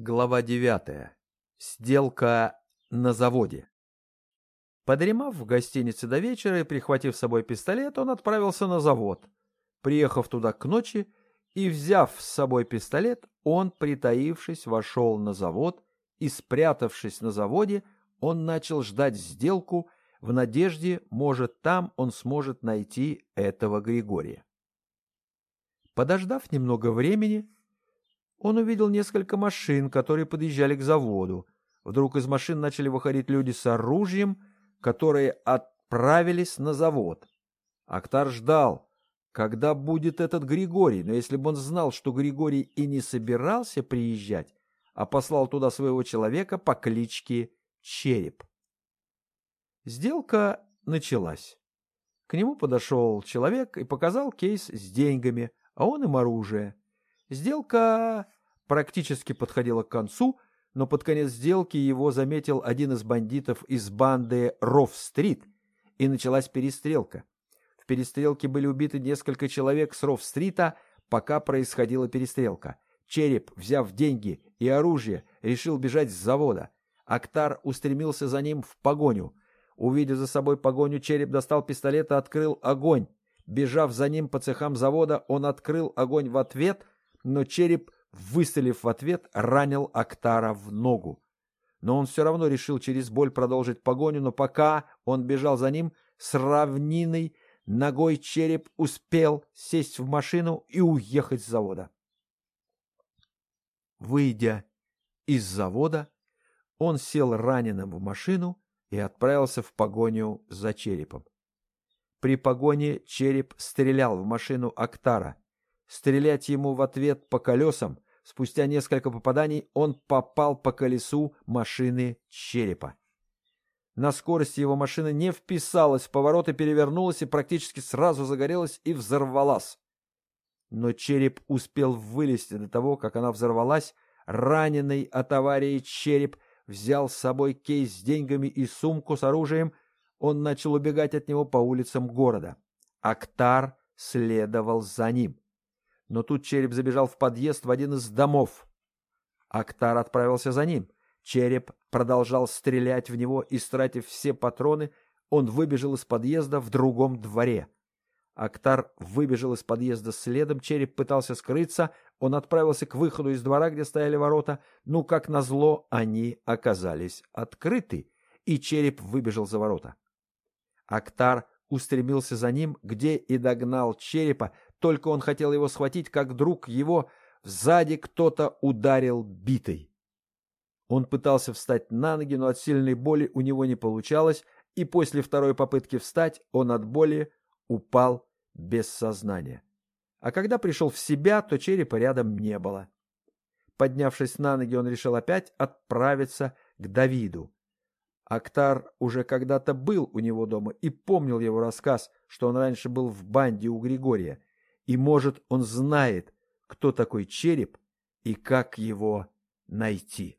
Глава девятая. Сделка на заводе. Подремав в гостинице до вечера и прихватив с собой пистолет, он отправился на завод. Приехав туда к ночи и взяв с собой пистолет, он, притаившись, вошел на завод и, спрятавшись на заводе, он начал ждать сделку в надежде, может, там он сможет найти этого Григория. Подождав немного времени, он увидел несколько машин, которые подъезжали к заводу. Вдруг из машин начали выходить люди с оружием, которые отправились на завод. Актар ждал, когда будет этот Григорий, но если бы он знал, что Григорий и не собирался приезжать, а послал туда своего человека по кличке Череп. Сделка началась. К нему подошел человек и показал кейс с деньгами, а он им оружие. Сделка практически подходила к концу, но под конец сделки его заметил один из бандитов из банды Ров-стрит, и началась перестрелка. В перестрелке были убиты несколько человек с Ров-стрита, пока происходила перестрелка. Череп, взяв деньги и оружие, решил бежать с завода. Актар устремился за ним в погоню. Увидев за собой погоню, Череп достал пистолет и открыл огонь. Бежав за ним по цехам завода, он открыл огонь в ответ, но череп, выстрелив в ответ, ранил Актара в ногу. Но он все равно решил через боль продолжить погоню, но пока он бежал за ним, с равниной ногой череп успел сесть в машину и уехать с завода. Выйдя из завода, он сел раненым в машину и отправился в погоню за черепом. При погоне череп стрелял в машину Актара. Стрелять ему в ответ по колесам, спустя несколько попаданий, он попал по колесу машины черепа. На скорости его машина не вписалась в поворот и перевернулась и практически сразу загорелась и взорвалась. Но череп успел вылезти до того, как она взорвалась. Раненый от аварии череп взял с собой кейс с деньгами и сумку с оружием — он начал убегать от него по улицам города. Актар следовал за ним. Но тут череп забежал в подъезд в один из домов. Актар отправился за ним. Череп продолжал стрелять в него, и, стратив все патроны, он выбежал из подъезда в другом дворе. Актар выбежал из подъезда следом, череп пытался скрыться, он отправился к выходу из двора, где стояли ворота, ну, как назло, они оказались открыты, и череп выбежал за ворота. Актар устремился за ним, где и догнал черепа, только он хотел его схватить, как вдруг его сзади кто-то ударил битой. Он пытался встать на ноги, но от сильной боли у него не получалось, и после второй попытки встать он от боли упал без сознания. А когда пришел в себя, то черепа рядом не было. Поднявшись на ноги, он решил опять отправиться к Давиду. Актар уже когда-то был у него дома и помнил его рассказ, что он раньше был в банде у Григория. И, может, он знает, кто такой череп и как его найти.